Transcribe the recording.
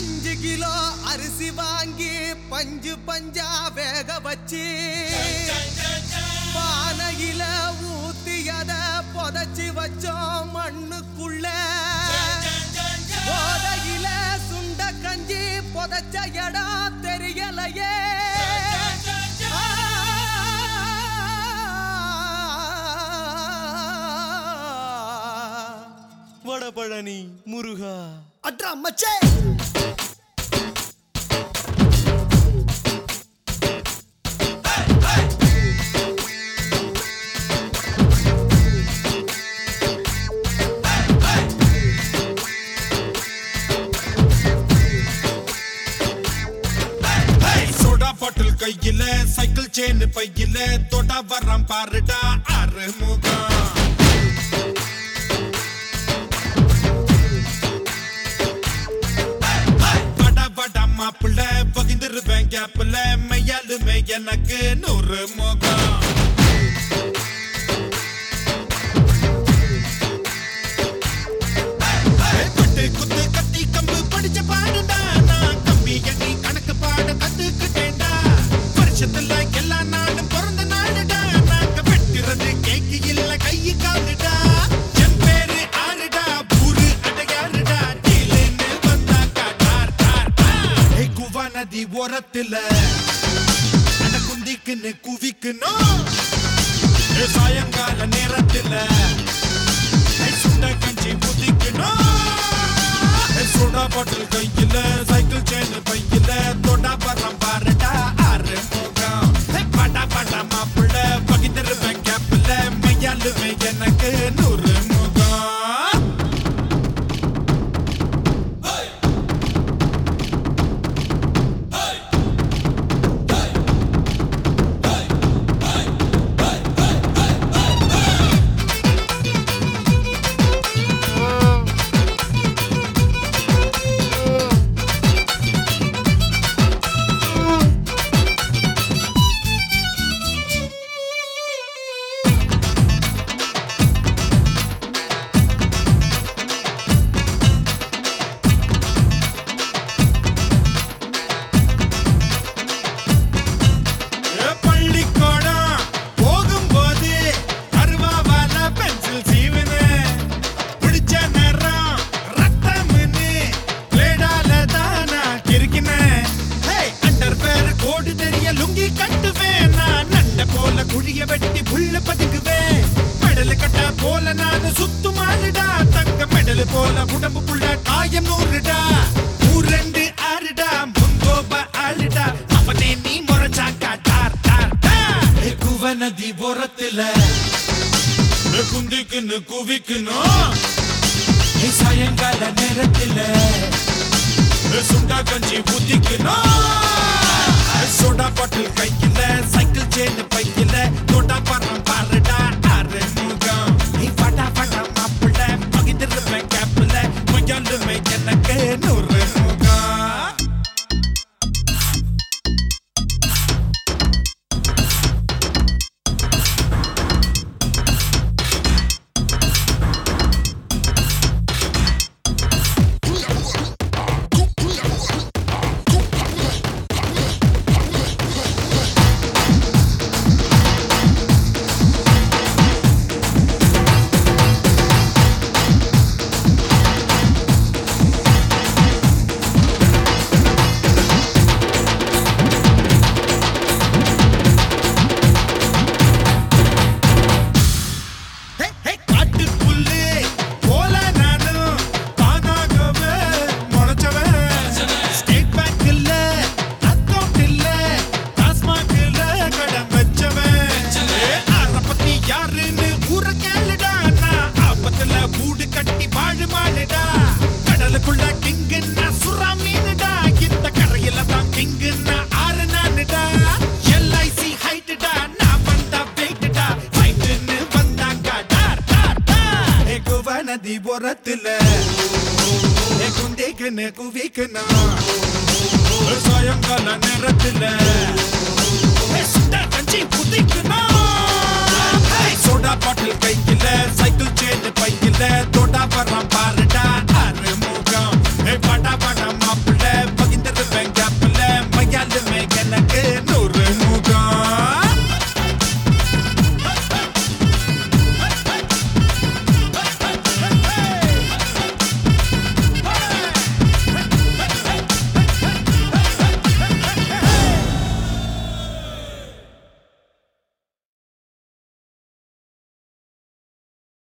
அஞ்சு கிலோ அரிசி வாங்கி பஞ்சு பஞ்சா வேக வச்சு பானையில ஊத்தியத புதைச்சி வச்சோம் மண்ணுக்குள்ள. போதையில சுண்ட கஞ்சி புதைச்ச இடம் தெரியலையே. வடபழனி முருகா. அட்ரா மச்சே. கையில சைக்கிள் செயின் பையில தொட வரம் பாருடா அருமுகம் மாப்பிள்ள பகிர்ந்துருவேன் கேப்பில் மையாலுமே எனக்கு நூறு முகம் எல்லா நாடும் பிறந்த நாடுடா நாங்க வெட்டுறது கேக்கு இல்ல கையு காலுடா. நதி ஓரத்துல குந்திக்குன்னு குவிக்கணும். சாயங்கால நேரத்தில் எனக்கு கட்டி புள்ள பதுக்குவேன் மெடல் கட்டா போல நான் சுத்துமாடுடா தங்க மெடல் போல உடம்பு புள்ள காயம் நூறுடா. ஊரெண்டு ஆறுடா முன்கோப ஆளுடா. அவனே நீ முறைச்சாக்கா டார் டார் குவ நதி ஓரத்துல. குந்திக்குன்னு குவிக்கணும் சாயங்கால நேரத்துல. சுண்டா கஞ்சி ஊத்திக்கணும் சோடா பாட்டில் கையில சைக்கிள் செயின் நதி புறத்துல ஏ குந்திக்குன்னு குவிக்கணும் சாயங்கால நேரத்துல. ஏ கஞ்சி புதிக்கணும் சோடா பாட்டில் கையில